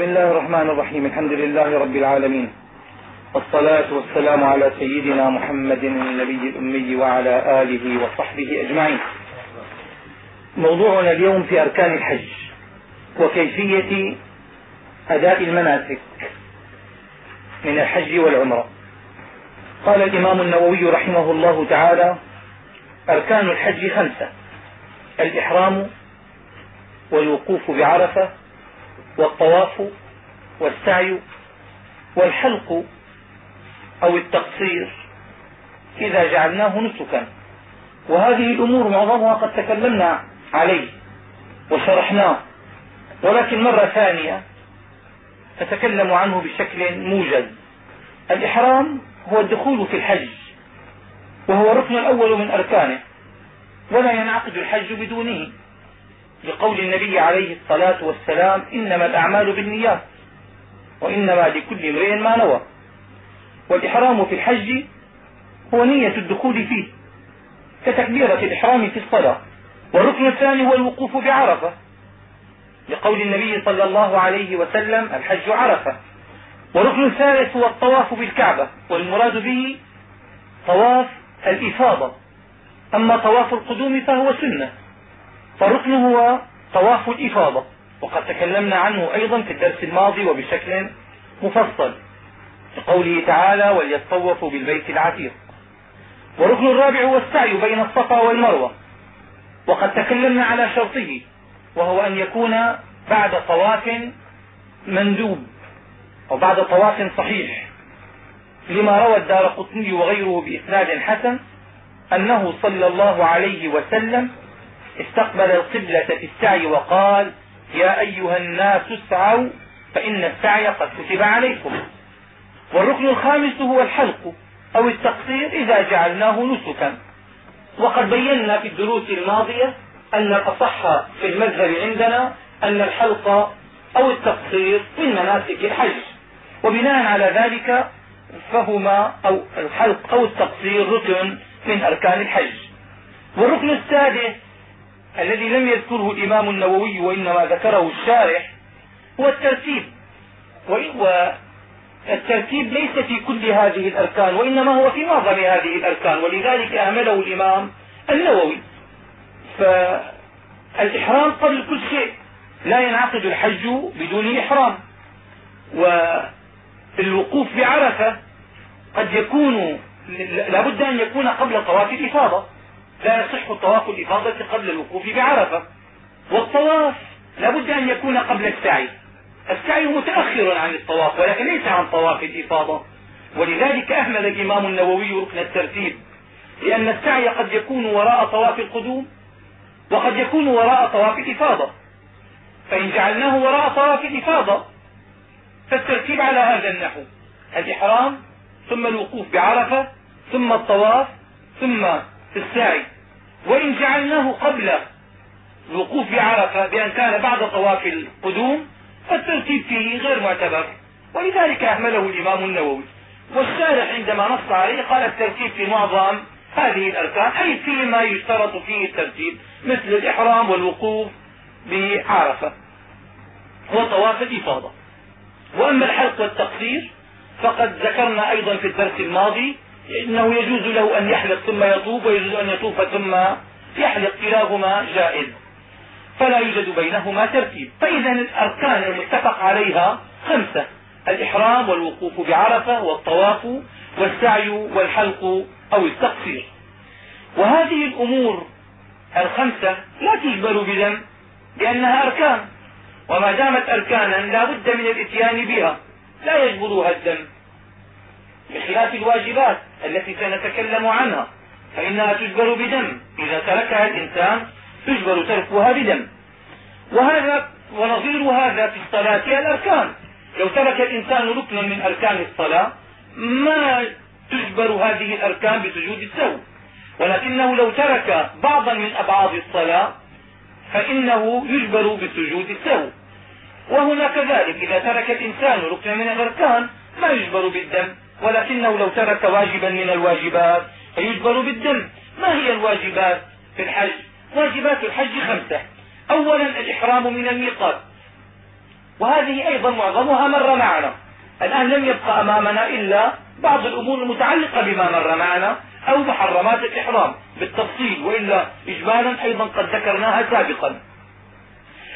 بسم الله الرحمن الرحيم. الحمد لله رب العالمين. والصلاة والسلام على سيدنا محمد النبي الأمي وعلى آله وصحبه أجمعين. موضوعنا اليوم في أركان الحج. وكيفية أداء المناسك من الحج والعمرة. قال الإمام النووي رحمه الله تعالى أركان الحج خمسة الإحرام والوقوف بعرفة والطواف والسعي والحلق أو التقصير إذا جعلناه نسكا. وهذه الأمور معظمها قد تكلمنا عليه وشرحناه. ولكن مرة ثانية نتكلم عنه بشكل موجز. الإحرام هو الدخول في الحج وهو الركن الأول من أركانه ولا ينعقد الحج بدونه. لقول النبي عليه الصلاة والسلام إنما الأعمال بالنيات وإنما لكل امرئ ما نوى. والإحرام في الحج هو نية الدخول فيه كتكبيرة الإحرام في الصلاة. والركن الثاني هو الوقوف بعرفة. لقول النبي صلى الله عليه وسلم الحج عرفة. والركن الثالث هو الطواف بالكعبة والمراد به طواف الإفاضة. أما طواف القدوم فهو سنة. فالركن هو طواف الإفاضة وقد تكلمنا عنه أيضا في الدرس الماضي وبشكل مفصل لقوله تعالى وليطوفوا بالبيت العتيق والركن الرابع هو السعي بين الصفا والمروة وقد تكلمنا على شرطه وهو أن يكون بعد طواف مندوب أو بعد طواف صحيح لما روى الدار قطني وغيره بإسناد حسن أنه صلى الله عليه وسلم استقبل القبلة في السعي وقال يا أيها الناس اسعوا فإن السعي قد كتب عليكم. والركن الخامس هو الحلق أو التقصير إذا جعلناه نسكا. وقد بينا في الدروس الماضية أن الأصح في المذهب عندنا أن الحلق أو التقصير من مناسك الحج. وبناء على ذلك فهما أو الحلق أو التقصير ركن من أركان الحج. والركن السادس الذي لم يذكره الإمام النووي وإنما ذكره الشارح هو الترتيب. والترتيب ليس في كل هذه الأركان وإنما هو في معظم هذه الأركان ولذلك أهمله الإمام النووي. فالإحرام قبل كل شيء لا ينعقد الحج بدون إحرام. والوقوف بعرفة قد يكون لا بد أن يكون قبل طواف الإفاضة. لا يصح طواف الإفاضة قبل الوقوف بعرفة. والطواف لا بد أن يكون قبل السعي. السعي متأخر عن الطواف ولكن ليس عن طواف الإفاضة. ولذلك أهمل الإمام النووي ركن الترتيب لأن السعي قد يكون وراء طواف القدوم وقد يكون وراء طواف الإفاضة. فإن جعلناه وراء طواف الإفاضة فالترتيب على هذا النحو. الإحرام ثم الوقوف بعرفة ثم الطواف ثم السعي وإن جعلناه قبل الوقوف بعرفة بأن كان بعد طواف القدوم فالترتيب فيه غير معتبر. ولذلك أهمله الإمام النووي. والشارح عندما نص عليه قال الترتيب في معظم هذه الأركان أي فيما يشترط فيه الترتيب مثل الإحرام والوقوف بعرفة وطواف الإفاضة. وأما الحلق والتقصير فقد ذكرنا أيضا في الدرس الماضي إنه يجوز له أن يحلق ثم يطوف ويجوز أن يطوف ثم يحلق كلاهما جائز. فلا يوجد بينهما ترتيب. فإذا الأركان المتفق عليها خمسة الإحرام والوقوف بعرفة والطواف والسعي والحلق أو التقصير. وهذه الأمور الخمسة لا تجبر بدم لأنها أركان. وما دامت أركانا لا بد من الإتيان بها. لا يجبرها الدم بخلاف الواجبات التي سنتكلم عنها فإنها تجبر بدم. إذا تركها الإنسان تجبر تركها بدم. وهذا ونظير هذا في الصلاة الأركان لو ترك الإنسان ركنا من أركان الصلاة ما تجبر هذه الأركان بسجود السهو ولكنه لو ترك بعضا من أبعاد الصلاة فإنه يجبر بسجود السهو وهنا كذلك إذا ترك الإنسان ركنا من الأركان ما يجبر بالدم. ولكنه لو ترك واجبا من الواجبات فيجبر بالدم. ما هي الواجبات؟ في الحج. واجبات الحج خمسة. أولا الإحرام من الميقات. وهذه أيضا معظمها مر معنا. الآن لم يبقى أمامنا إلا بعض الأمور المتعلقة بما مر معنا أو محرمات الإحرام. بالتفصيل وإلا إجمالا أيضا قد ذكرناها سابقا.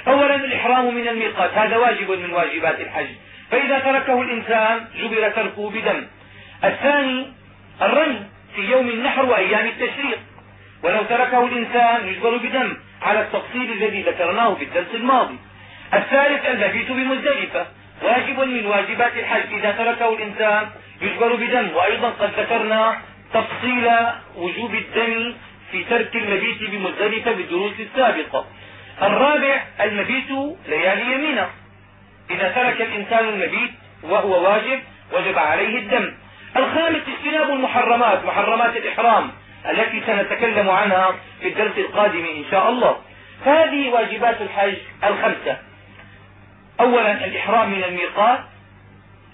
أولا الإحرام من الميقات. هذا واجب من واجبات الحج. فإذا تركه الإنسان جبر تركه بدم. الثاني الرمي في يوم النحر وأيام التشريق. ولو تركه الإنسان يجبر بدم على التفصيل الذي ذكرناه في الدرس الماضي. الثالث المبيت بمزدلفة. واجب من واجبات الحج. إذا تركه الإنسان يجبر بدم. وأيضا قد ذكرنا تفصيل وجوب الدم في ترك المبيت بمزدلفة بالدروس السابقة. الرابع المبيت ليالي يمينة. إذا ترك الإنسان المبيت وهو واجب وجب عليه الدم. الخامس اجتناب المحرمات محرمات الإحرام التي سنتكلم عنها في الدرس القادم إن شاء الله. فهذه واجبات الحج الخمسة. أولا الإحرام من الميقات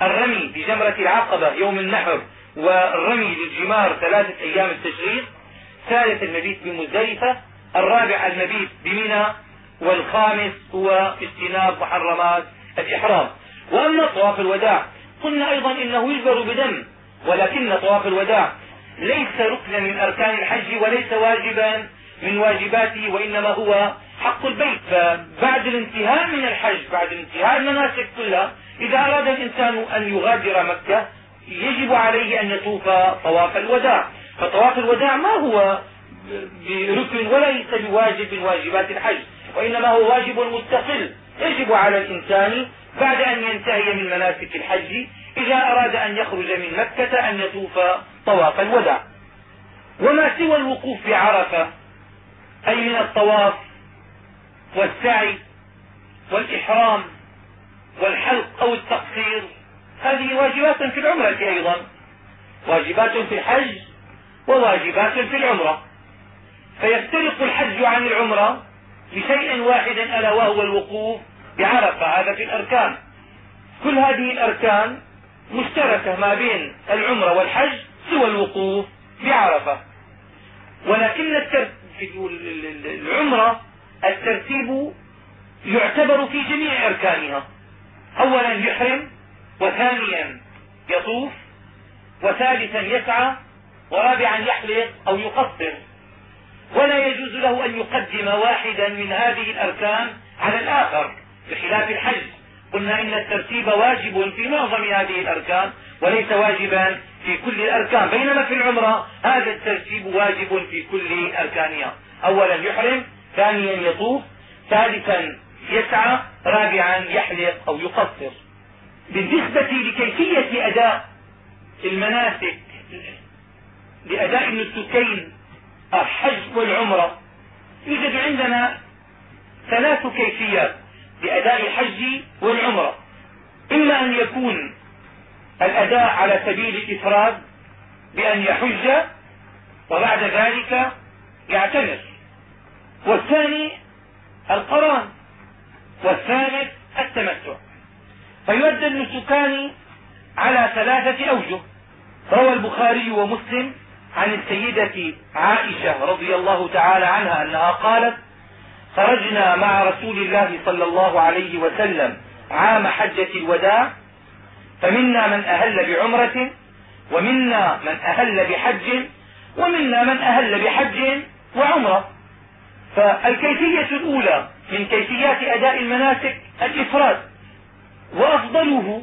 الرمي بجمرة العقبة يوم النحر والرمي للجمار ثلاثة أيام التشريق. ثالث المبيت بمزدلفة. الرابع المبيت بمنى. والخامس هو اجتناب محرمات الإحرام. وأما طواف الوداع قلنا أيضا إنه يجبر بدم ولكن طواف الوداع ليس ركنا من أركان الحج وليس واجبا من واجباته وإنما هو حق البيت. فبعد الانتهاء من الحج بعد انتهاء المناسك كلها إذا أراد الإنسان أن يغادر مكة يجب عليه أن يطوف طواف الوداع. فطواف الوداع ما هو بركن وليس بواجب من واجبات الحج وإنما هو واجب مستقل. يجب على الإنسان بعد أن ينتهي من مناسك الحج إذا أراد أن يخرج من مكة أن يطوف طواف الوداع. وما سوى الوقوف بعرفة أي من الطواف والسعي والإحرام والحلق أو التقصير هذه واجبات في العمرة أيضا. واجبات في الحج وواجبات في العمرة. فيفترق الحج عن العمرة بشيء واحد ألا وهو الوقوف بعرفة هذا في الأركان. كل هذه الأركان مشتركة ما بين العمرة والحج سوى الوقوف بعرفة. ولكن العمرة الترتيب يعتبر في جميع أركانها. أولا يحرم وثانيا يطوف وثالثا يسعى ورابعا يحلق أو يقصر. ولا يجوز له أن يقدم واحدا من هذه الأركان على الآخر. بخلاف الحج. قلنا إن الترتيب واجب في معظم هذه الأركان وليس واجبا في كل الأركان. بينما في العمرة هذا الترتيب واجب في كل أركانها. أولا يحرم ثانيا يطوف ثالثا يسعى رابعا يحلق أو يقصر. بالنسبة لكيفية أداء المناسك لأداء النسكين الحج والعمرة يوجد عندنا ثلاث كيفيات. لأداء الحج والعمرة. إما أن يكون الأداء على سبيل الإفراد بأن يحج وبعد ذلك يعتمر. والثاني القران. والثالث التمتع. فيؤدى النسكان على ثلاثة أوجه. روى البخاري ومسلم عن السيدة عائشة رضي الله تعالى عنها أنها قالت خرجنا مع رسول الله صلى الله عليه وسلم عام حجة الوداع فمنا من أهل بعمرة ومنا من أهل بحج ومنا من أهل بحج وعمرة. فالكيفية الأولى من كيفيات أداء المناسك الإفراد وأفضله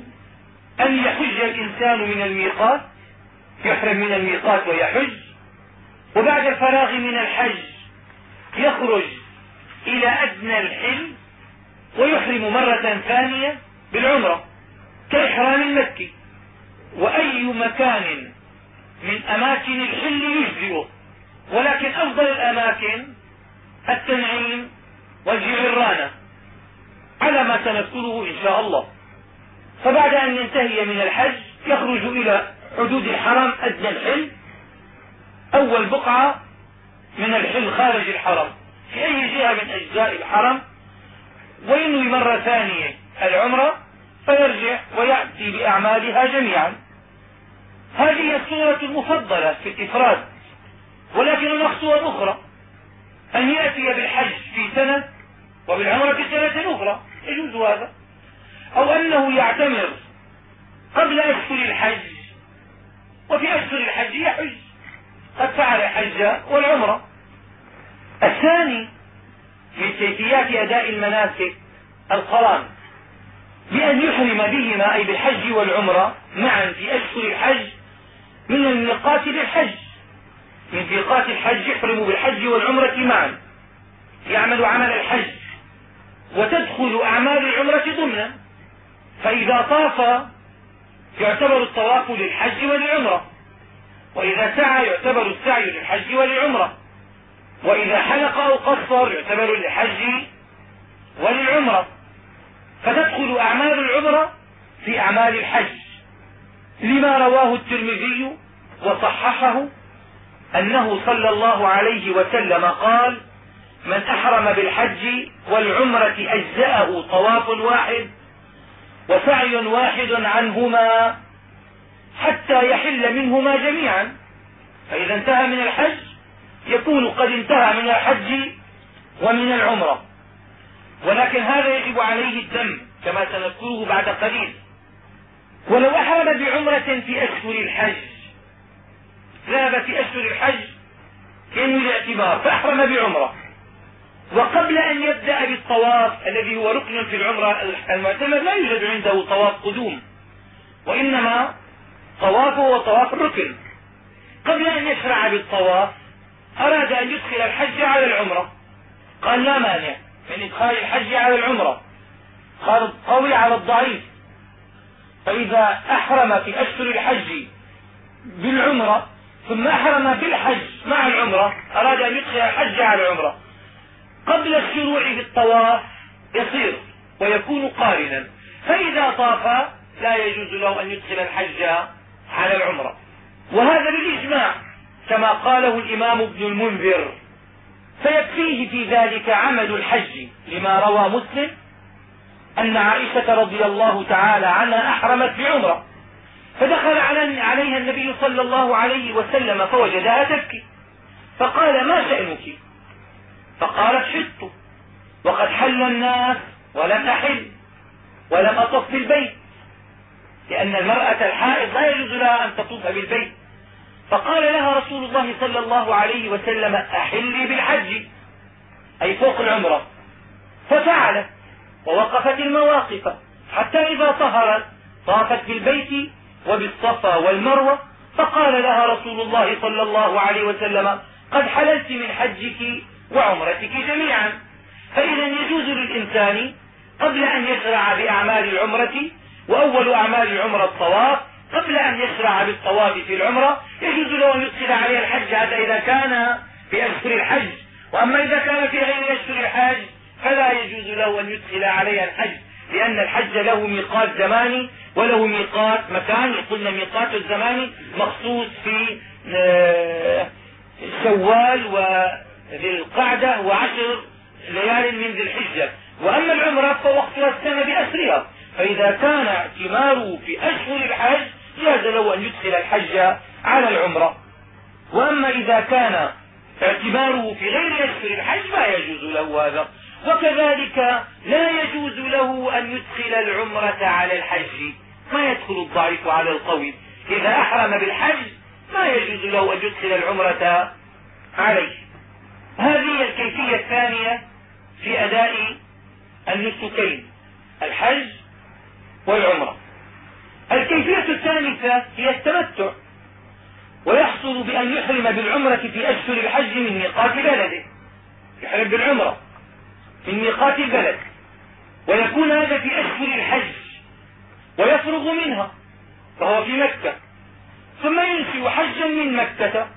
أن يحج الإنسان من الميقات يحرم من الميقات ويحج وبعد الفراغ من الحج يخرج إلى أدنى الحل ويحرم مرة ثانية بالعمرة كإحرام المكي. وأي مكان من أماكن الحل يجزئه. ولكن أفضل الأماكن التنعيم والجعرانة على ما سنذكره إن شاء الله. فبعد أن ينتهي من الحج يخرج إلى حدود الحرم أدنى الحل أول بقعة من الحل خارج الحرم. في أي جهة من أجزاء الحرم. وينوي مرة ثانية؟ العمرة. فيرجع ويأتي بأعمالها جميعا. هذه الصورة المفضلة في الإفراد ولكن هناك صور أخرى. أن يأتي بالحج في سنة وبالعمرة في سنة أخرى. يجوز هذا. أو أنه يعتمر قبل أشهر الحج. وفي أشهر الحج يحج. قد فعل الحج والعمرة. الثاني من كيفيات أداء المناسك القران. بأن يحرم بهما أي بالحج والعمرة معا في أشهر الحج من الميقات للحج. من ميقات الحج يحرم بالحج والعمرة معا. يعمل عمل الحج. وتدخل أعمال العمرة ضمنا. فإذا طاف يعتبر الطواف للحج وللعمرة وإذا سعى يعتبر السعي للحج وللعمرة وإذا حلق أو قصر يعتبر للحج وللعمرة. فتدخل أعمال العمرة في أعمال الحج. لما رواه الترمذي وصححه أنه صلى الله عليه وسلم قال من أحرم بالحج والعمرة أجزأه طواف واحد وسعي واحد عنهما حتى يحل منهما جميعا. فإذا انتهى من الحج يكون قد انتهى من الحج ومن العمرة. ولكن هذا يجب عليه الدم كما سنذكره بعد قليل. ولو أحرم بعمرة في أشهر الحج ذهب في أشهر الحج ينوي الاعتبار فأحرم بعمرة. وقبل أن يبدأ بالطواف الذي هو ركن في العمرة المعتمر لا يوجد عنده طواف قدوم وإنما طوافه هو طواف الركن. قبل أن يشرع بالطواف أراد أن يدخل الحج على العمرة. قال لا مانع من إدخال الحج على العمرة. قال القوي على الضعيف. فإذا أحرم في أشهر الحج بالعمرة ثم أحرم بالحج مع العمرة أراد أن يدخل الحج على العمرة. قبل الشروع في الطواف يصير ويكون قارنا. فإذا طاف لا يجوز له أن يدخل الحج على العمرة. وهذا بالإجماع. كما قاله الإمام ابن المنذر. فيكفيه في ذلك عمل الحج لما روى مسلم أن عائشة رضي الله تعالى عنها أحرمت بعمرة. فدخل عليها النبي صلى الله عليه وسلم فوجدها تبكي. فقال ما شأنك؟ فقالت حدت وقد حل الناس ولم أحل ولم أطف بالبيت. لأن المرأة الحائض لا يجوز لها أن تطوف بالبيت. فقال لها رسول الله صلى الله عليه وسلم أحلي بالحج أي فوق العمرة. ففعلت ووقفت المواقف حتى إذا طهرت طافت بالبيت وبالصفا والمروة. فقال لها رسول الله صلى الله عليه وسلم قد حللت من حجك وعمرتك جميعا فإذا يجوز للإنسان قبل أن يشرع بأعمال العمرة وأول أعمال العمرة الطواف قبل أن يشرع بالطواف في العمرة يجوز له أن يدخل عليها الحج هذا إذا كان في أشهر الحج. وأما إذا كان في غير أشهر الحج فلا يجوز له أن يدخل عليها الحج لأن الحج له ميقات زماني وله ميقات مكاني قلنا ميقات الزماني مخصوص في آه، شوال وذي القعدة وعشر ليال من ذي الحجة. وأما العمرة فوقتها السنة بأسرها. فإذا كان اعتماره في أشهر الحج جاز له أن يدخل الحج على العمرة. وأما إذا كان اعتباره في غير أشهر الحج ما يجوز له هذا. وكذلك لا يجوز له أن يدخل العمرة على الحج. ما يدخل الضعيف على القوي. إذا أحرم بالحج ما يجوز له أن يدخل العمرة عليه. هذه الكيفية الثانية في أداء النسكين الحج والعمرة. الكيفية الثالثة هي التمتع ويحصل بأن يحرم بالعمرة في أشهر الحج من ميقات بلده. يحرم بالعمرة من ميقات البلد. ويكون هذا في أشهر الحج ويفرغ منها فهو في مكة. ثم ينشئ حجا من مكة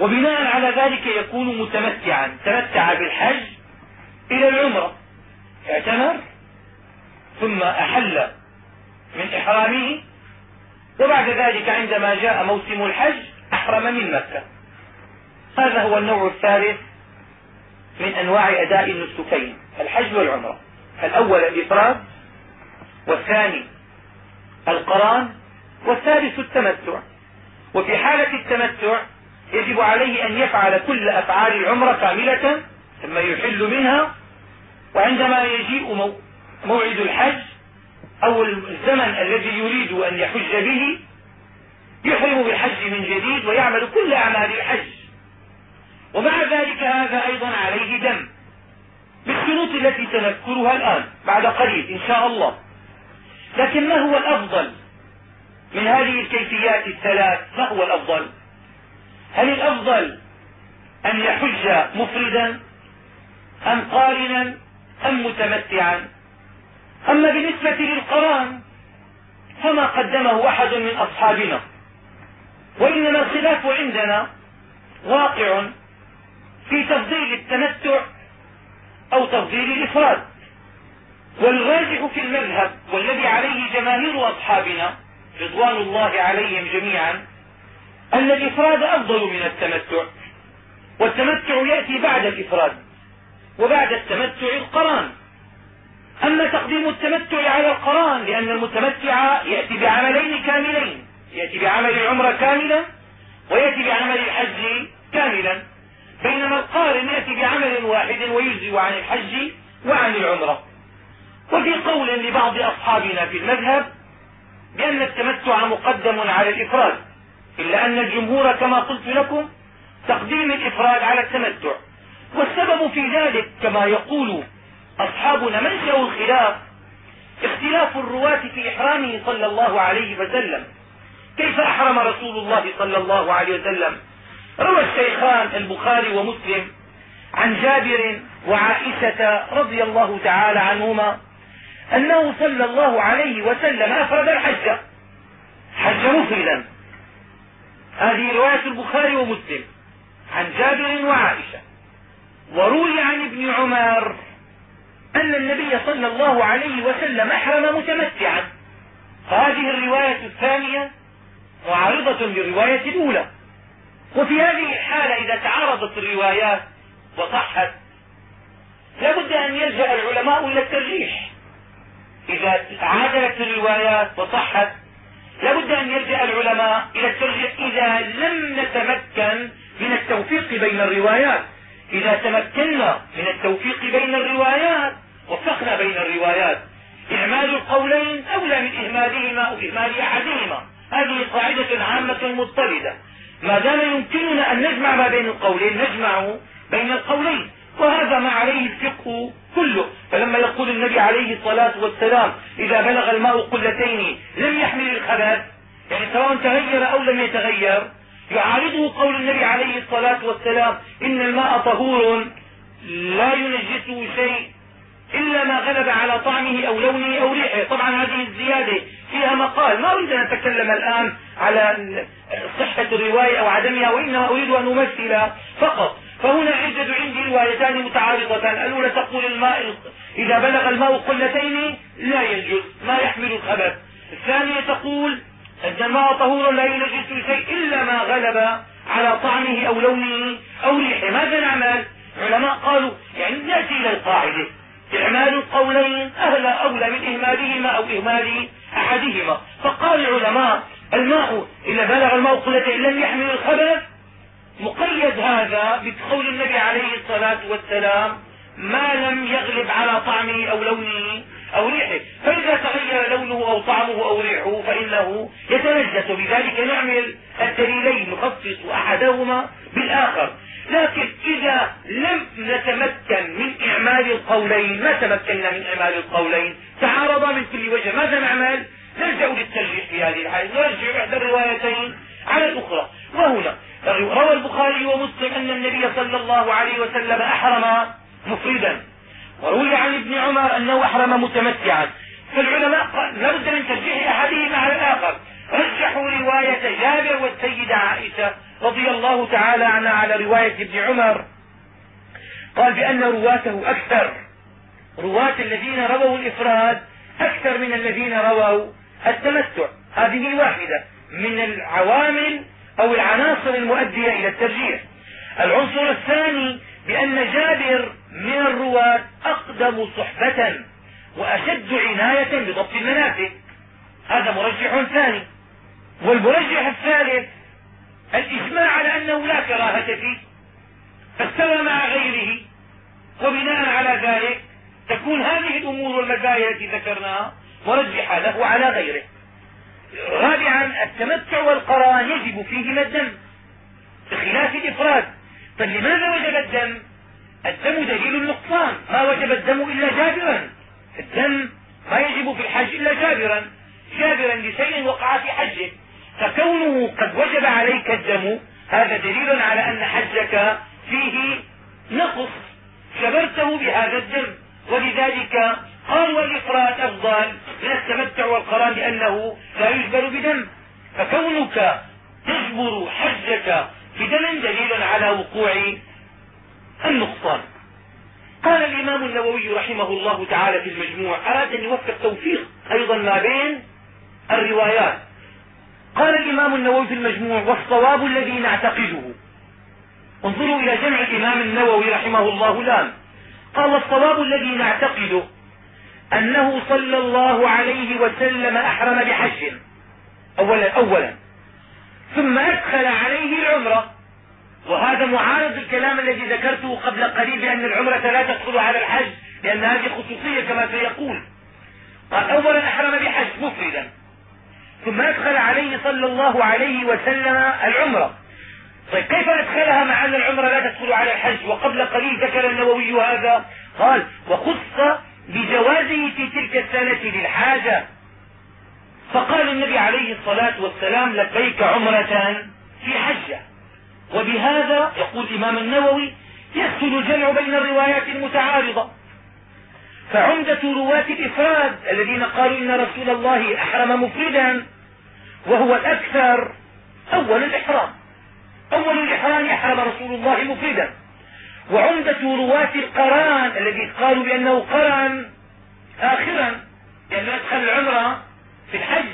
وبناء على ذلك يكون متمتعا. تمتع بالحج إلى العمرة اعتمر ثم أحل من إحرامه وبعد ذلك عندما جاء موسم الحج أحرم من مكة. هذا هو النوع الثالث من أنواع أداء النسكين الحج والعمرة. الأول الإفراد والثاني القران والثالث التمتع. وفي حالة التمتع يجب عليه أن يفعل كل أفعال العمرة كاملة ثم يحل منها. وعندما يجيء موعد الحج أو الزمن الذي يريد أن يحج به يحرم بالحج من جديد ويعمل كل أعمال الحج. ومع ذلك هذا أيضا عليه دم بالشروط التي سنذكرها الآن بعد قليل إن شاء الله. لكن ما هو الأفضل من هذه الكيفيات الثلاث؟ ما هو الأفضل؟ هل الأفضل أن يحج مفردا أم قارنا أم متمتعا؟ أما بالنسبة للقرآن فما قدمه أحد من أصحابنا وإنما الخلاف عندنا واقع في تفضيل التمتع أو تفضيل الإفراد. والراجح في المذهب والذي عليه جماهير أصحابنا رضوان الله عليهم جميعا أن الإفراد أفضل من التمتع والتمتع يأتي بعد الإفراد وبعد التمتع القرآن. أما تقديم التمتع على القرآن لأن المتمتع يأتي بعملين كاملين. يأتي بعمل العمرة كاملا ويأتي بعمل الحج كاملا. بينما القارن يأتي بعمل واحد ويجزي عن الحج وعن العمرة. وفي قول لبعض أصحابنا في المذهب بأن التمتع مقدم على الإفراد إلا أن الجمهور كما قلت لكم تقديم الإفراد على التمتع. والسبب في ذلك كما يقول أصحابنا منشأ الخلاف؟ اختلاف الرواة في إحرامه صلى الله عليه وسلم. كيف أحرم رسول الله صلى الله عليه وسلم؟ روى الشيخان البخاري ومسلم عن جابر وعائشة رضي الله تعالى عنهما أنه صلى الله عليه وسلم أفرد الحج. حج مفردا هذه رواية البخاري ومسلم عن جابر وعائشة. وروي عن ابن عمر أن النبي صلى الله عليه وسلم أحرم متمتعا. فهذه الرواية الثانية معارضة بالرواية الأولى. وفي هذه الحالة إذا تعارضت الروايات وصحت لا بد أن يلجأ العلماء إلى الترجيح. إذا تعادلت الروايات وصحت لا بد أن يلجأ العلماء إلى الترجيح. إذا لم نتمكن من التوفيق بين الروايات إذا تمكنا من التوفيق بين الروايات وفقنا بين الروايات. إعمال القولين أولى من إهمالهما أو إهمال أحدهما. هذه قاعدة عامة مضطردة. ما دام يمكننا أن نجمع ما بين القولين نجمع بين القولين. وهذا ما عليه الفقه كله. فلما يقول النبي عليه الصلاة والسلام إذا بلغ الماء قلتين لم يحمل الخبث يعني سواء تغير أو لم يتغير يعارضه قول النبي عليه الصلاة والسلام إن الماء طهور لا ينجسه شيء إلا ما غلب على طعمه أو لونه أو ريحه. طبعا هذه الزيادة فيها مقال. ما أريد أن أتكلم الآن على صحة الرواية أو عدمها وإنما أريد أن أمثل فقط. فهنا يوجد عندي روايتان متعارضتان. الأولى تقول الماء إذا بلغ الماء قلتين لا ينجس ما يحمل الخبث. الثانية تقول أن الماء طهور لا ينجس شيء إلا ما غلب على طعمه أو لونه أو ريحه. ماذا نعمل علماء قالوا يعني نأتي إلى القاعدة. إعمال القولين أهل أولى من إهمالهما أو إهمال أحدهما. فقال العلماء الماء إذا بلغ الماء قلتين لم يحمل الخبث مقيد هذا بقول النبي عليه الصلاة والسلام ما لم يغلب على طعمه أو لونه أو ريحه. فإذا تغير لونه أو طعمه أو ريحه فإنه يتنجس بذلك نعمل الدليلين نخصص أحدهما بالآخر. لكن إذا لم نتمكن من إعمال القولين ما تمكنا من إعمال القولين؟ تعارضا من كل وجه. ماذا نعمل؟ نلجأ للترجيح في هذه الحالة نرجع إحدى الروايتين على الأخرى. وهنا روى البخاري ومسلم أن النبي صلى الله عليه وسلم أحرم مفردا. وروي عن ابن عمر أنه أحرم متمتعا. فالعلماء لا بد من ترجيح أحدهما على الآخر. رجحوا رواية جابر والسيدة عائشة رضي الله تعالى عنها على رواية ابن عمر. قال بأن رواته أكثر. رواة الذين رووا الإفراد أكثر من الذين رووا التمتع. هذه واحدة من العوامل أو العناصر المؤدية إلى الترجيح. العنصر الثاني بأن جابر من الرواة أقدم صحبة وأشد عناية بضبط المناسك هذا مرجح ثاني. والمرجح الثالث الإجماع على أنه لا كراهة فيه فاستوى مع غيره وبناء على ذلك تكون هذه الأمور والمزايا التي ذكرناها مرجحة له على غيره. رابعا التمتع والقران يجب فيهما الدم بخلاف الإفراد. طيب لماذا وجب الدم؟ الدم دليل النقصان ما وجب الدم إلا جابرا. الدم ما يجب في الحج إلا جابرا. جابرا لشيء وقع في حجه. فكونه قد وجب عليك الدم هذا دليل على أن حجك فيه نقص. جبرته بهذا الدم ولذلك قالوا الإفراد أفضل. من التمتع والقران لأنه لا يجبر بدم. فكونك تجبر حجك بدم دليل على وقوع النقصان. قال الإمام النووي رحمه الله تعالى في المجموع أراد أن يوفق توفيق أيضا ما بين الروايات. قال الإمام النووي في المجموع والصواب الذي نعتقده. انظروا إلى جمع الإمام النووي رحمه الله لام قال والصواب الذي نعتقده أنه صلى الله عليه وسلم أحرم بحج. أولا, أولا. ثم أدخل عليه العمرة. وهذا معارض الكلام الذي ذكرته قبل قليل بأن العمرة لا تدخل على الحج لأن هذه خصوصية كما سيقول. قال أولا أحرم بحج مفردا. ثم أدخل عليه صلى الله عليه وسلم العمرة. طيب كيف ندخلها مع أن العمرة لا تدخل على الحج؟ وقبل قليل ذكر النووي هذا. قال وخص بجوازه في تلك السنة للحاجة. فقال النبي عليه الصلاة والسلام لبيك عمرة في حجة. وبهذا يقول الإمام النووي يسهل الجمع بين الروايات المتعارضة. فعمدة رواة الإفراد الذين قالوا إن رسول الله أحرم مفردا وهو الأكثر أول الإحرام. أول الإحرام أحرم رسول الله مفردا. وعمدة رواة القران الذي قالوا بأنه قرن آخرا لأنه يدخل العمرة في الحج.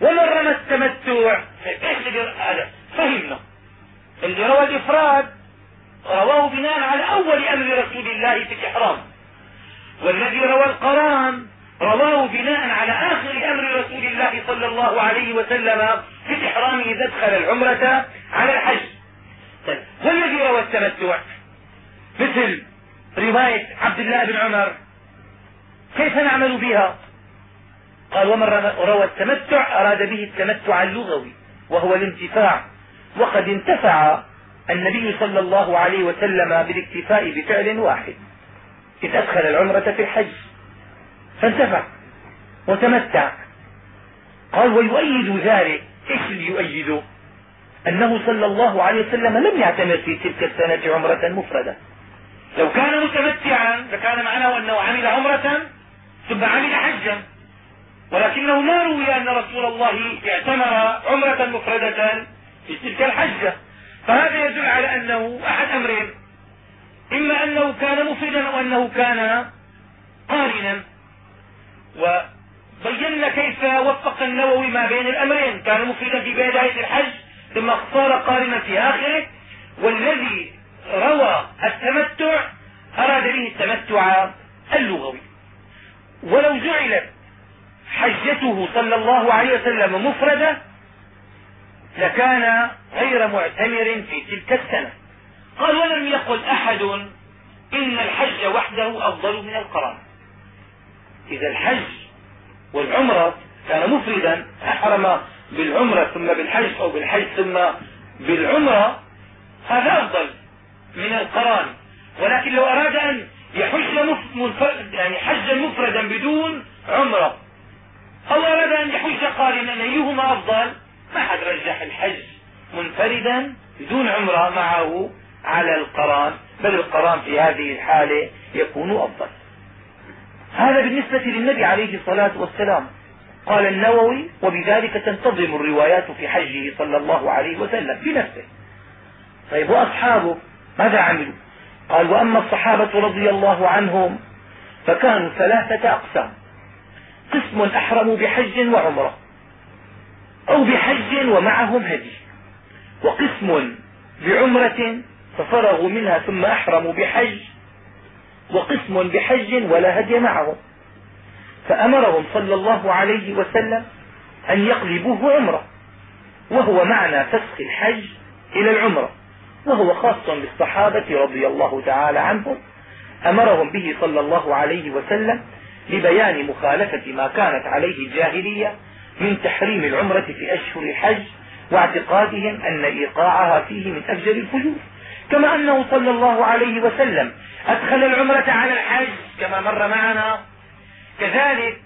ومن رمى التمتع فهمنا. اللي روى الإفراد رواه بناء على أول أمر رسول الله في الإحرام. والذي روى القران رواه بناء على آخر أمر رسول الله صلى الله عليه وسلم في الإحرام إذا ادخل العمرة على الحج. طيب والذي روى التمتع؟ مثل رواية عبد الله بن عمر. كيف نعمل بها؟ قال ومن روى التمتع أراد به التمتع اللغوي وهو الانتفاع. وقد انتفع النبي صلى الله عليه وسلم بالاكتفاء بفعل واحد إذ أدخل العمرة في الحج. فانتفع وتمتع. قال ويؤيد ذلك. إيش اللي يؤيده أنه صلى الله عليه وسلم لم يعتمر في تلك السنة عمرة مفردة. لو كان متمتعا لكان معناه أنه عمل عمرة ثم عمل حجا. ولكنه ما روي أن رسول الله اعتمر عمرة مفردة في تلك الحجة. فهذا يدل على أنه أحد أمرين. إما أنه كان مفردا أو أنه كان قارنا. وبينا كيف وفق النووي ما بين الأمرين. كان مفردا في بداية الحج ثم اختار قارنا في آخره. والذي روى التمتع أراد به التمتع اللغوي. ولو جعلت حجته صلى الله عليه وسلم مفردة لكان غير معتمر في تلك السنة. قال ولم يقل أحد إن الحج وحده أفضل من القران. إذا الحج والعمرة كان مفردا أحرم بالعمرة ثم بالحج أو بالحج ثم بالعمرة هذا أفضل من القران. ولكن لو أراد أن يحج يعني حجا مفردا بدون عمرة أو أراد أن يحج قارنا أيهما أفضل؟ ما حد رجح الحج منفردا بدون عمرة معه على القران بل القران في هذه الحالة يكون أفضل. هذا بالنسبة للنبي عليه الصلاة والسلام. قال النووي وبذلك تنتظم الروايات في حجه صلى الله عليه وسلم في نفسه. طيب وأصحابه؟ ماذا عملوا؟ قال وأما الصحابة رضي الله عنهم فكانوا ثلاثة أقسام. قسم أحرموا بحج وعمرة أو بحج ومعهم هدي. وقسم بعمرة ففرغوا منها ثم أحرموا بحج وقسم بحج ولا هدي معهم فأمرهم صلى الله عليه وسلم أن يقلبوه عمرة وهو معنى فسخ الحج إلى العمرة وهو خاص بالصحابة رضي الله تعالى عنهم. أمرهم به صلى الله عليه وسلم لبيان مخالفة ما كانت عليه الجاهلية من تحريم العمرة في أشهر الحج واعتقادهم أن إيقاعها فيه من أفجر الفجور. كما أنه صلى الله عليه وسلم أدخل العمرة على الحج كما مر معنا. كذلك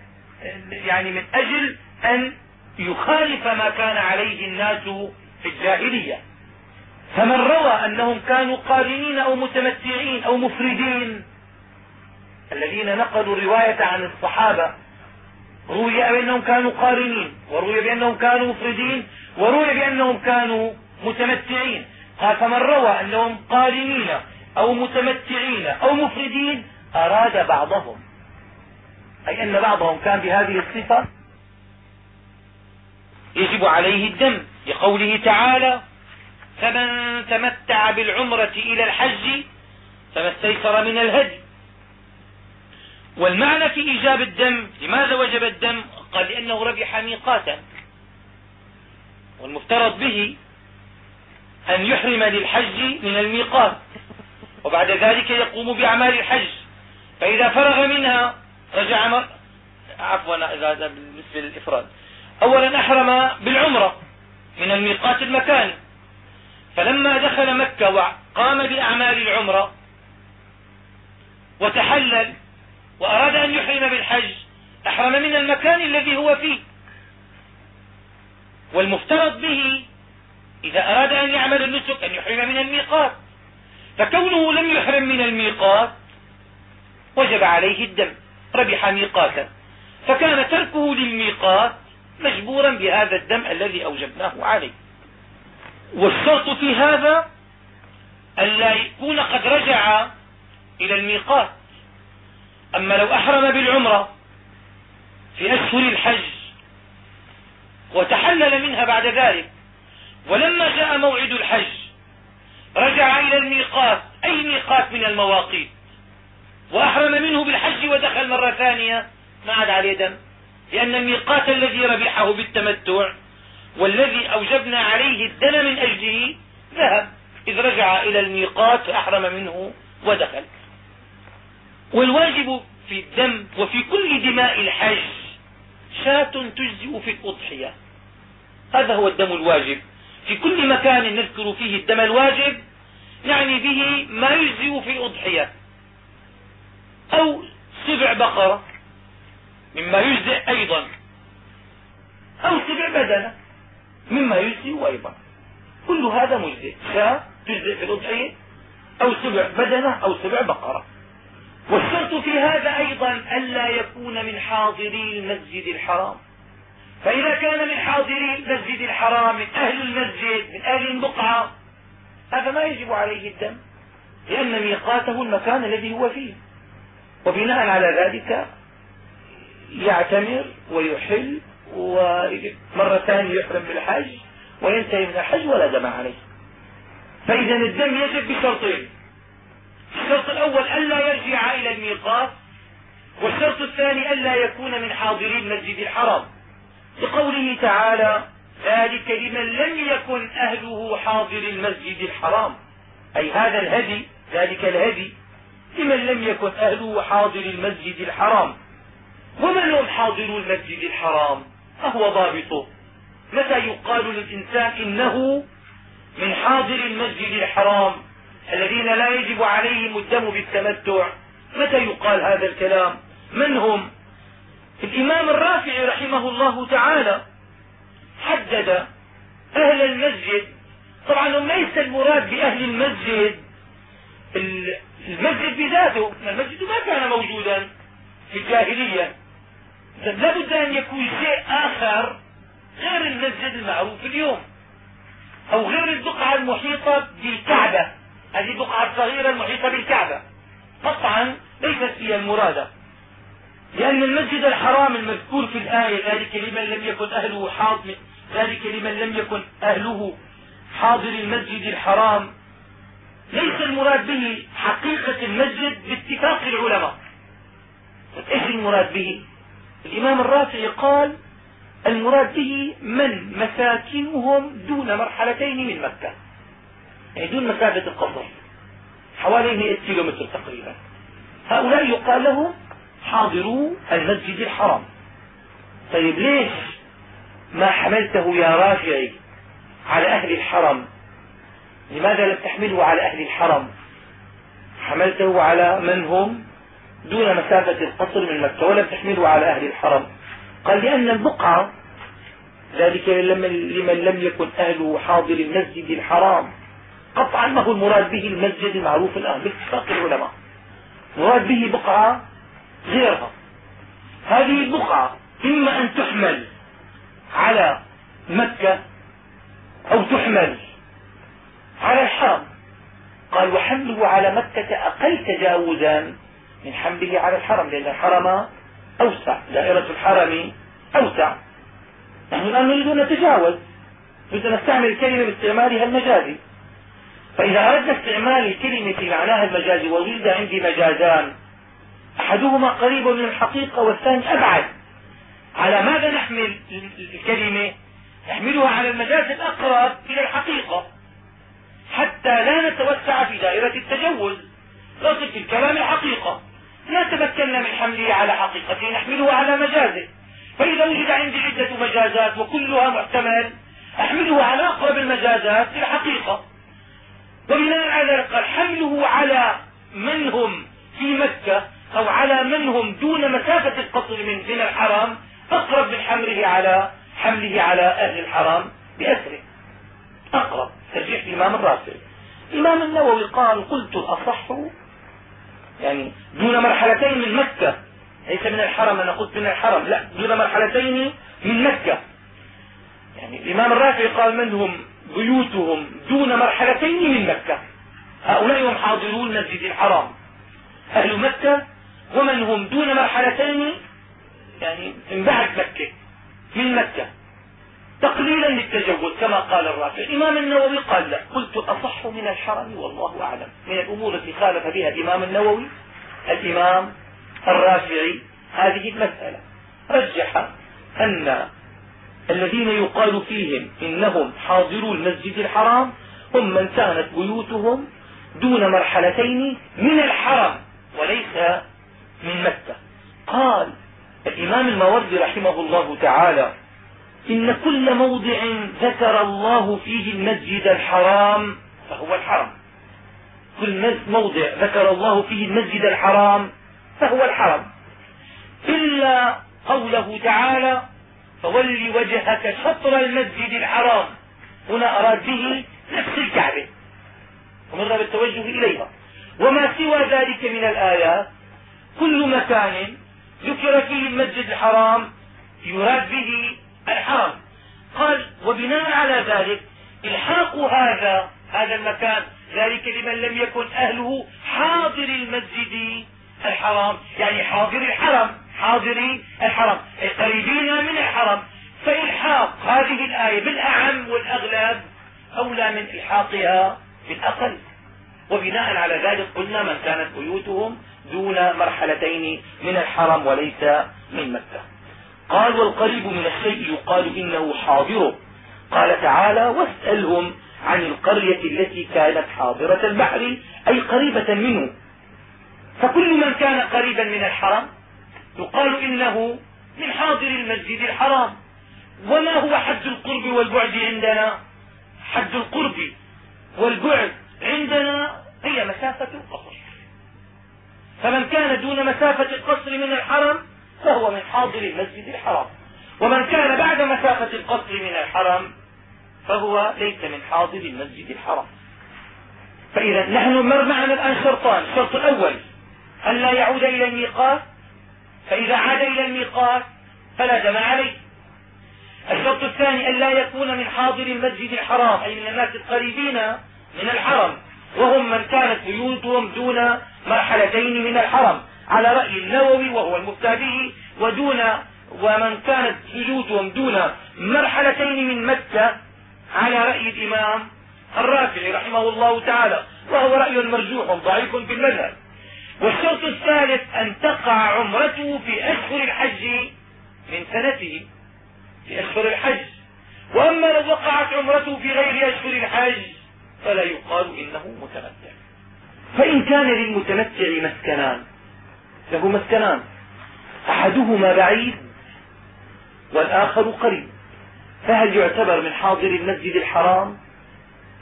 يعني من أجل أن يخالف ما كان عليه الناس في الجاهلية. فمن روى أنهم كانوا قارنين أو متمتعين أو مفردين الذين نقلوا الرواية عن الصحابة روي بأنهم كانوا قارنين وروي بأنهم كانوا مفردين وروي بأنهم كانوا متمتعين. فمن روى أنهم قارنين أو متمتعين أو مفردين أراد بعضهم. أي أن بعضهم كان بهذه الصفة يجب عليه الدم لقوله تعالى فمن تمتع بالعمرة إلى الحج فما استيسر من الهدي. والمعنى في إيجاب الدم لماذا وجب الدم؟ قال لأنه ربح ميقاتا. والمفترض به أن يحرم للحج من الميقات. وبعد ذلك يقوم بأعمال الحج. فإذا فرغ منها رجع مر... عفوا هذا بالنسبة للإفراد. أولا أحرم بالعمرة من الميقات المكاني فلما دخل مكة وقام بأعمال العمرة وتحلل وأراد أن يحرم بالحج أحرم من المكان الذي هو فيه. والمفترض به إذا أراد أن يعمل النسك أن يحرم من الميقات. فكونه لم يحرم من الميقات وجب عليه الدم ربح ميقاتا. فكان تركه للميقات مجبورا بهذا الدم الذي أوجبناه عليه. والشرط في هذا أن لا يكون قد رجع إلى الميقات. أما لو أحرم بالعمرة في أشهر الحج وتحلل منها بعد ذلك ولما جاء موعد الحج رجع إلى الميقات. أي ميقات من المواقيت؟ وأحرم منه بالحج ودخل مرة ثانية. ما عاد عليه دم. لأن الميقات الذي ربحه بالتمتع والذي أوجبنا عليه الدم من أجله ذهب. إذ رجع إلى الميقات فأحرم منه ودخل. والواجب في الدم وفي كل دماء الحج شاة تجزئ في الأضحية. هذا هو الدم الواجب. في كل مكان نذكر فيه الدم الواجب يعني به ما يجزئ في الأضحية أو سبع بقرة مما يجزئ أيضا. أو سبع بدنة مما يجزئ أيضا. كل هذا مجزئ. شاة تجزئ في الأضحية أو سبع بدنة أو سبع بقرة. والشرط في هذا أيضا ألا يكون من حاضري المسجد الحرام. فإذا كان من حاضري المسجد الحرام من أهل المسجد من أهل البقعة هذا ما يجب عليه الدم لأن ميقاته المكان الذي هو فيه. وبناء على ذلك يعتمر ويحل ومرة ثانية يحرم بالحج وينتهي من الحج ولا دم عليه. فإذا الدم يجب بشرطين. الشرط الأول ألا يرجع إلى الميقات والشرط الثاني ألا يكون من حاضري المسجد الحرام. لقوله تعالى ذلك لمن لم يكن أهله حاضر المسجد الحرام. أي هذا الهدي ذلك الهدي لمن لم يكن أهله حاضر المسجد الحرام. ومن هم حاضر المسجد الحرام؟ أهو ضابطه. متى يقال للإنسان إنه من حاضر المسجد الحرام الذين لا يجب عليهم الدم بالتمتع؟ متى يقال هذا الكلام؟ من هم؟ الإمام الرافعي رحمه الله تعالى حدد أهل المسجد. طبعا ليس المراد بأهل المسجد المسجد بذاته المسجد ما كان موجودا في الجاهلية. لا بد أن يكون شيء آخر غير المسجد المعروف اليوم أو غير البقعة المحيطة بالكعبة. هذه البقعة الصغيرة المحيطة بالكعبة. قطعا ليست هي المرادة. لأن المسجد الحرام المذكور في الآية ذلك لمن لم يكن أهله حاضر ذلك لمن لم يكن أهله حاضر المسجد الحرام. ليس المراد به حقيقة المسجد باتفاق العلماء. إيش المراد به؟ الإمام الرافعي قال المراد به من مساكنهم دون مرحلتين من مكة. يعني دون مسافة القصر حوالي 100 كيلو متر تقريبا. هؤلاء يقال لهم حاضروا المسجد الحرام. طيب ليش ما حملته يا رافعي على أهل الحرم؟ لماذا لم تحمله على أهل الحرم؟ حملته على من هم؟ دون مسافة القصر من مكة ولم تحمله على أهل الحرم. قال لأن البقعة ذلك لمن لم يكن أهله حاضر المسجد الحرام. قطعا ما هو المراد به المسجد المعروف الآن باتفاق العلماء. مراد به بقعة غيرها هذه البقعة إما أن تحمل على مكة أو تحمل على الحرم قال وحمله على مكة أقل تجاوزا من حمله على الحرم لأن الحرم أوسع دائرة الحرم أوسع. نحن الآن نريد أن نتجاوز نريد أن نستعمل الكلمة باستعمالها المجازي فإذا أردنا استعمال الكلمة معناها المجازي ووجد عندي مجازان. أحدهما قريب من الحقيقة والثاني أبعد. على ماذا نحمل الكلمة؟ نحملها على المجاز الأقرب إلى الحقيقة. حتى لا نتوسع في دائرة التجوز نصل في الكلام الحقيقة. لا تمكنا من حمله على حقيقته نحمله على مجازه. فإذا وجد عندي عدة مجازات وكلها محتمل أحمله على أقرب المجازات إلى الحقيقة. وبناء على ذلك قال حمله على من هم في مكة؟ أو على من هم دون مسافة القصر من من الحرم أقرب من حمله على حمله على أهل الحرم بأسره. أقرب. ترجيح الإمام الرافعي. الإمام النووي قال قلت الأصح يعني دون مرحلتين من مكة. ليس من الحرم أنا قلت من الحرم. لا دون مرحلتين من مكة. يعني الإمام الرافعي قال من هم بيوتهم دون مرحلتين من مكة. هؤلاء هم حاضرو المسجد الحرام. أهل مكة ومن هم دون مرحلتين يعني من بعد مكة من مكة. تقليلا للتجوز كما قال الرافع الإمام النووي قال لا. قلت أصح من الحرم والله أعلم. من الأمور التي خالف بها الإمام النووي الإمام الرافعي هذه المسألة. رجح أن الذين يقال فيهم إنهم حاضرو المسجد الحرام هم من كانت بيوتهم دون مرحلتين من الحرم وليس من مكة. قال الإمام الموردي رحمه الله تعالى إن كل موضع ذكر الله فيه المسجد الحرام فهو الحرم كل موضع ذكر الله فيه المسجد الحرام فهو الحرم إلا قوله تعالى فول وجهك شطر المسجد الحرام. هنا أراد به نفس الكعبة. ومر بالتوجه إليها. وما سوى ذلك من الآيات كل مكان ذكر فيه المسجد الحرام يراد به الحرم. قال وبناء على ذلك الحاق هذا هذا المكان ذلك لمن لم يكن أهله حاضر المسجد الحرام يعني حاضر الحرم حاضر الحرم قريبين من الحرم. فإلحاق هذه الآية بالأعم والأغلب أولى من إلحاقها بالأقل. وبناء على ذلك قلنا من كانت بيوتهم دون مرحلتين من الحرم وليس من مكة. قال والقريب من الشيء يقال إنه حاضره. قال تعالى واسألهم عن القرية التي كانت حاضرة البحر أي قريبة منه. فكل من كان قريبا من الحرم يقال إنه من حاضر المسجد الحرام. وما هو حد القرب والبعد عندنا؟ حد القرب والبعد عندنا هي مسافة القصر فمن كان دون مسافة القصر من الحرم فهو من حاضر المسجد الحرام. ومن كان بعد مسافة القصر من الحرم فهو ليس من حاضر المسجد الحرام. فإذا نحن مر معنا الآن شرطان. الشرط الأول أن لا يعود إلى الميقات. فإذا عاد إلى الميقات فلا دم عليه. الشرط الثاني أن لا يكون من حاضر المسجد الحرام أي من الناس القريبين من الحرم. وهم من كانت بيوتهم دون مرحلتين من الحرم على رأي النووي وهو المفتى به ودون ومن كانت بيوتهم دون مرحلتين من مكة على رأي الإمام الرافعي رحمه الله تعالى وهو رأي مرجوح ضعيف في المذهب. والشرط الثالث أن تقع عمرته في أشهر الحج من سنته في أشهر الحج. وأما لو وقعت عمرته في غير أشهر الحج فلا يقال إنه متمتع. فإن كان للمتمتع مسكنان له مسكنان أحدهما بعيد والآخر قريب فهل يعتبر من حاضر المسجد الحرام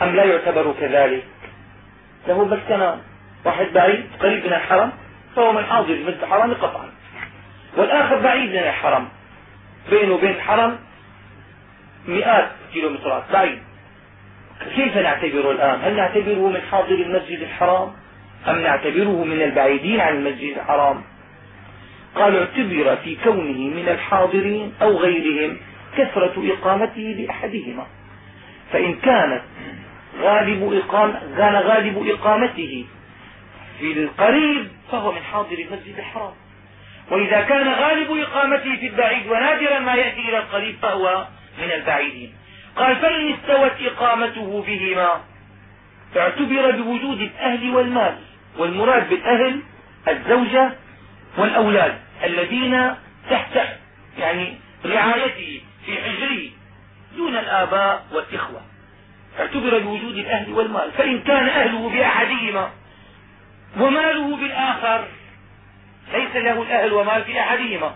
أم لا يعتبر كذلك؟ له مسكنان واحد بعيد قريب من الحرم فهو من حاضر المسجد الحرام قطعا والآخر بعيد من الحرم بينه وبين الحرم مئات كيلومترات بعيد. كيف نعتبره الآن؟ هل نعتبره من حاضر المسجد الحرام؟ أم نعتبره من البعيدين عن المسجد الحرام؟ قال اعتبر في كونه من الحاضرين أو غيرهم كثرة إقامته لأحدهما. فإن كانت غالب إقام كان غالب إقامته في القريب فهو من حاضر المسجد الحرام. وإذا كان غالب إقامته في البعيد ونادرا ما يأتي إلى القريب فهو من البعيدين. قال فإن استوت إقامته بهما. اعتبر بوجود الأهل والمال والمراد بالأهل الزوجة والأولاد الذين تحت يعني رعايته في حجره دون الآباء والإخوة. اعتبر بوجود الأهل والمال فإن كان أهله بأحدهما وماله بالآخر ليس له الأهل ومال في أحدهما.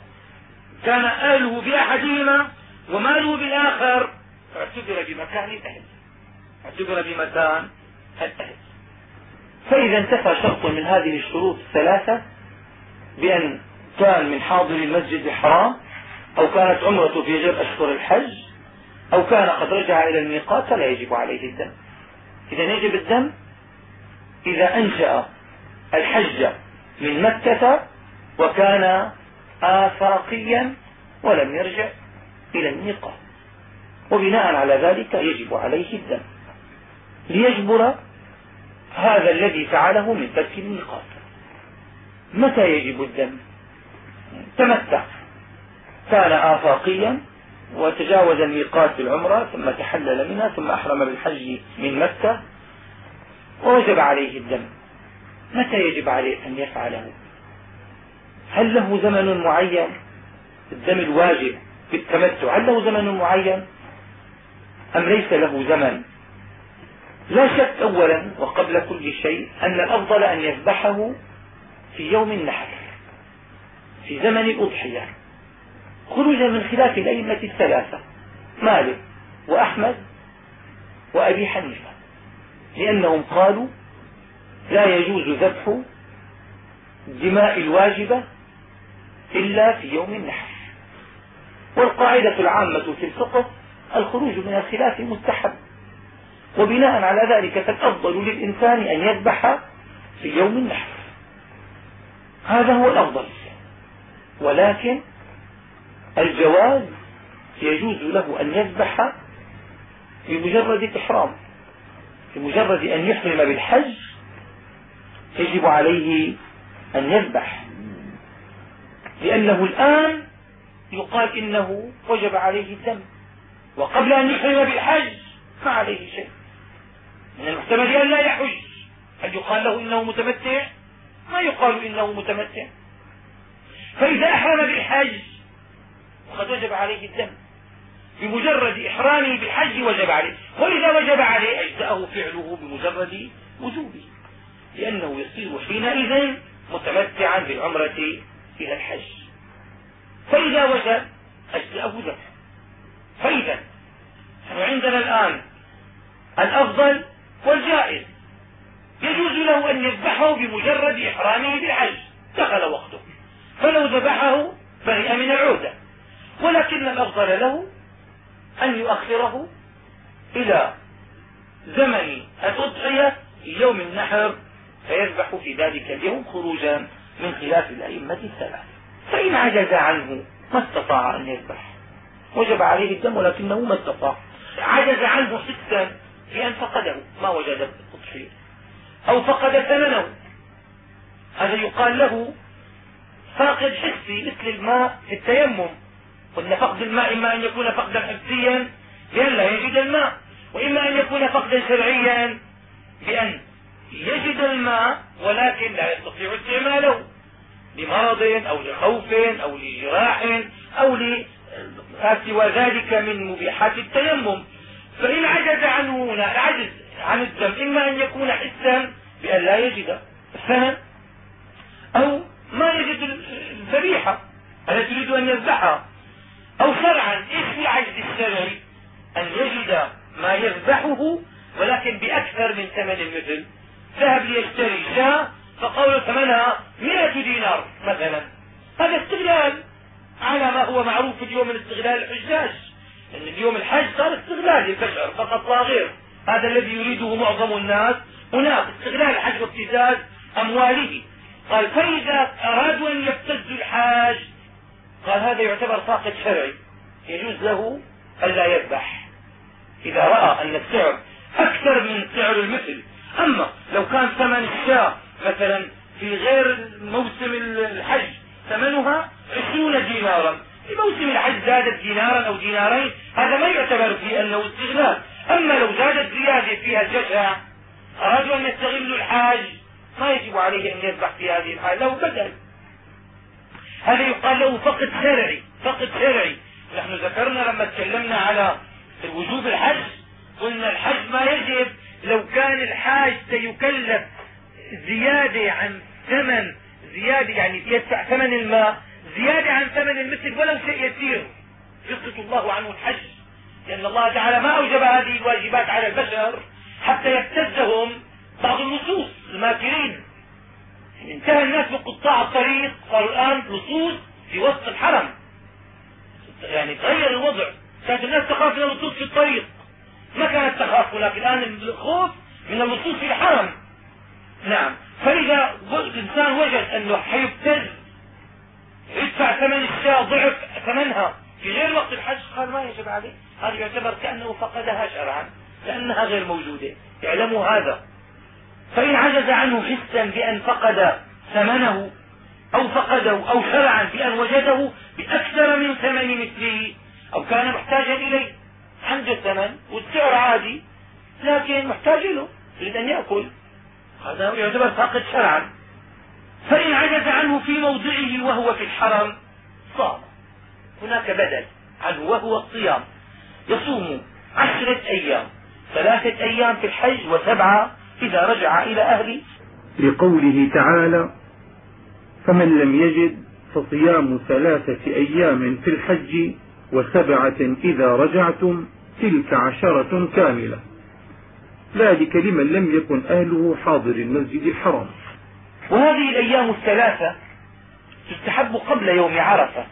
كان أهله بأحدهما وماله بالآخر اعتبر بمكان الأهل اعتبر بمكان الأهل فإذا انتفى شرط من هذه الشروط الثلاثة بأن كان من حاضر المسجد الحرام أو كانت عمرته في غير أشهر الحج أو كان قد رجع إلى الميقات فلا يجب عليه الدم. إذا يجب الدم إذا أنشأ الحج من مكة وكان آفاقيا ولم يرجع إلى الميقات. وبناء على ذلك يجب عليه الدم ليجبر هذا الذي فعله من ترك الميقات. متى يجب الدم؟ تمتع. كان آفاقيا وتجاوز الميقات في العمرة ثم تحلل منها ثم أحرم بالحج من مكة ووجب عليه الدم. متى يجب عليه أن يفعله؟ هل له زمن معين؟ الدم الواجب في التمتع. هل له زمن معين؟ أم ليس له زمن؟ لا شك أولا وقبل كل شيء أن الأفضل أن يذبحه في يوم النحر في زمن الأضحية. خروجا من خلاف الأئمة الثلاثة مالك وأحمد وأبي حنيفة لأنهم قالوا لا يجوز ذبح الدماء الواجبة إلا في يوم النحر. والقاعدة العامة في الفقه الخروج من الخلاف مستحب وبناء على ذلك فالأفضل للإنسان أن يذبح في يوم النحر. هذا هو الأفضل. ولكن الجواز يجوز له أن يذبح بمجرد إحرام. بمجرد أن يحرم بالحج يجب عليه أن يذبح. لأنه الآن يقال إنه وجب عليه الدم. وقبل أن يحرم بالحج ما عليه شيء. من المحتمل أن لا يحج. هل يقال له إنه متمتع؟ ما يقال إنه متمتع. فإذا أحرم بالحج وقد وجب عليه الدم. بمجرد إحرامه بالحج وجب عليه. وإذا وجب عليه أجزأه فعله بمجرد وجوبه. لأنه يصير حينئذ متمتعا بالعمرة إلى الحج. فإذا وجب أجزأه ذبح فإذا نحن عندنا الآن الأفضل والجائز. يجوز له أن يذبحه بمجرد إحرامه بالحج. دخل وقته. فلو ذبحه برئ من العودة. ولكن الأفضل له أن يؤخره إلى زمن الأضحية يوم النحر. فيذبح في ذلك اليوم خروجا من خلاف الأئمة الثلاث فإن عجز عنه ما استطاع أن يذبح. وجب عليه الدم ولكنه ما استطاع. عجز عنه حسا في فقده. ما وجد الأضحية أو فقد ثمنه. هذا يقال له فاقد حسي مثل الماء في التيمم. قلنا فقد الماء إما أن يكون فقدا حسيا بأن لا يجد الماء وإما أن يكون فقدا شرعيا بأن يجد الماء ولكن لا يستطيع استعماله. لمرض أو لخوف أو لجراح أو ما سوى ذلك من مبيحات التيمم. فإن عجز عنه العجز عن الدم إما أن يكون حسا بأن لا يجد الثمن أو ما يجد الذبيحة هذا تريد أن يذبحها أو شرعا إيش في العجز الشرعي أن يجد ما يذبحه ولكن بأكثر من ثمن المثل. ذهب ليشتري شاة فقول ثمنها مئة دينار مثلا. هذا استغلال على ما هو معروف اليوم من استغلال الحجاج. إن اليوم الحج صار استغلال للبشر فقط لا غير هذا الذي يريده معظم الناس. هناك استغلال الحج وابتزاز أمواله. قال فإذا أرادوا أن يبتزوا الحاج قال هذا يعتبر فاقد شرعي. يجوز له ألا يذبح. إذا رأى أن السعر أكثر من سعر المثل. أما لو كان ثمن الشاة مثلا في غير موسم الحج ثمنها عشرون دينارا. في موسم الحج زادت دينارا أو دينارين. هذا ما يعتبر في أنه استغلال. أما لو زادت زياده فيها الجشع أرادوا أن يستغلوا الحاج. ما يجب عليه أن يذبح في هذه الحاله له بدل هذا يقال له فقد شرعي. فقد شرعي. نحن ذكرنا لما تكلمنا على وجوب الحج. قلنا الحج ما يجب. لو كان الحاج سيكلف زيادة عن ثمن زيادة يعني يدفع ثمن الماء زيادة عن ثمن المثل ولو شيء يسير. يسقط الله عنه الحج. لأن الله تعالى ما أوجب هذه الواجبات على البشر حتى يبتزهم بعض اللصوص الماكرين. انتهى الناس من قطاع الطريق صاروا الآن لصوص في وسط الحرم. يعني تغير الوضع. كانت الناس تخاف من اللصوص في الطريق. ما كانت تخاف هناك الآن الخوف من اللصوص في الحرم. نعم. فإذا الإنسان وجد أنه حيبتز يدفع ثمن الشاة ضعف ثمنها. في غير وقت الحج قال ما يجب عليه هذا يعتبر كأنه فقدها شرعا لأنها غير موجودة. اعلموا هذا. فإن عجز عنه حسا بأن فقد ثمنه أو فقده أو شرعا بأن وجده بأكثر من ثمن مثله أو كان محتاجا إليه. عنده ثمن والسعر عادي لكن محتاج له يريد أن يأكل. هذا يعتبر فاقد شرعا. فإن عجز عنه في موضعه وهو في الحرم صام. هناك بدل عنه وهو الصيام. يصوم عشرة أيام ثلاثة أيام في الحج وسبعة إذا رجع إلى أهله. لقوله تعالى فمن لم يجد فصيام ثلاثة أيام في الحج وسبعة إذا رجعتم تلك عشرة كاملة. ذلك لمن لم يكن أهله حاضر المسجد الحرام. وهذه الأيام الثلاثة تستحب قبل يوم عرفة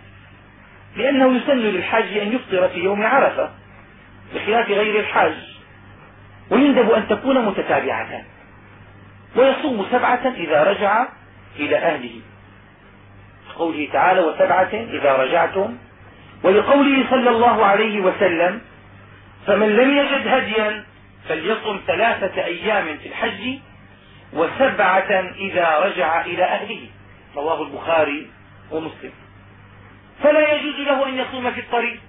لأنه يسن للحاج أن يفطر في يوم عرفة بخلاف غير الحاج ويندب أن تكون متتابعة ويصوم سبعة إذا رجع إلى أهله قوله تعالى وسبعة إذا رجعتم ولقوله صلى الله عليه وسلم فمن لم يجد هديا فليصم ثلاثة أيام في الحج وسبعة إذا رجع إلى أهله. رواه البخاري ومسلم. فلا يجوز له أن يصوم في الطريق.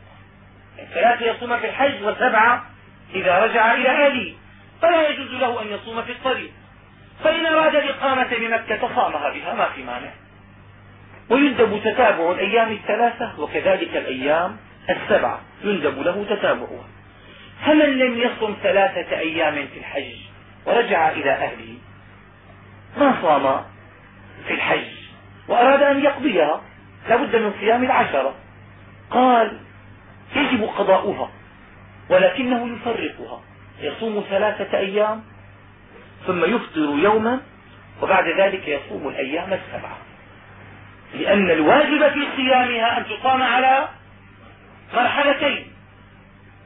ثلاثة يصوم في الحج وسبعة إذا رجع إلى أهله. فلا يجوز له أن يصوم في الطريق. فإن أراد الإقامة بمكة صامها بها ما في مانع. ويندب تتابع الأيام الثلاثة وكذلك الأيام السبعة. يندب له تتابعها. فمن لم يصم ثلاثة أيام في الحج ورجع إلى أهله ما صام في الحج وأراد أن يقضيها لابد من صيام العشرة. قال يجب قضاؤها ولكنه يفرقها يصوم ثلاثة أيام ثم يفطر يوما وبعد ذلك يصوم الأيام السبعة. لأن الواجب في صيامها أن تقام على مرحلتين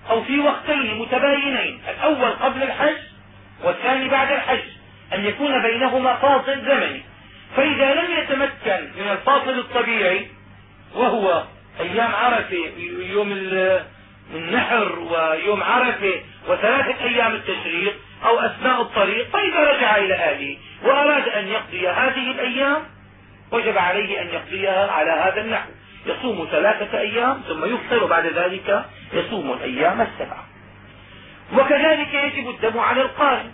أو في وقتين متباينين الأول قبل الحج والثاني بعد الحج. أن يكون بينهما فاصل زمني. فإذا لم يتمكن من الفاصل الطبيعي وهو أيام عرفة يوم النحر ويوم عرفة وثلاثة أيام التشريق أو أثناء الطريق فإذا رجع إلى أهله وأراد أن يقضي هذه الأيام وجب عليه أن يقضيها على هذا النحو. يصوم ثلاثة أيام ثم يفطر بعد ذلك يصوم الأيام السبعة. وكذلك يجب الدم على القارئ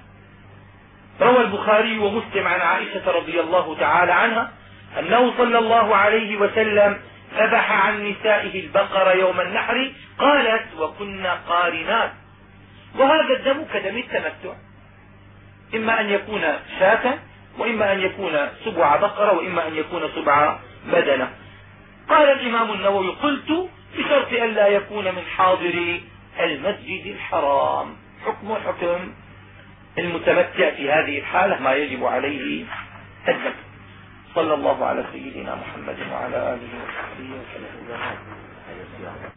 روى البخاري ومسلم عن عائشة رضي الله تعالى عنها أنه صلى الله عليه وسلم ذبح عن نسائه البقر يوم النحر قالت وكنا قارنات. وهذا الدم كدم التمتع. إما أن يكون شاة وإما أن يكون سبع بقرة وإما أن يكون سبع بدنة. قال الإمام النووي قلت بشرط أن لا يكون من حاضر المسجد الحرام. حكم حكم المتمتع في هذه الحالة ما يجب عليه الدم صلى الله على سيدنا محمد وعلى آله وصحبه وسلم.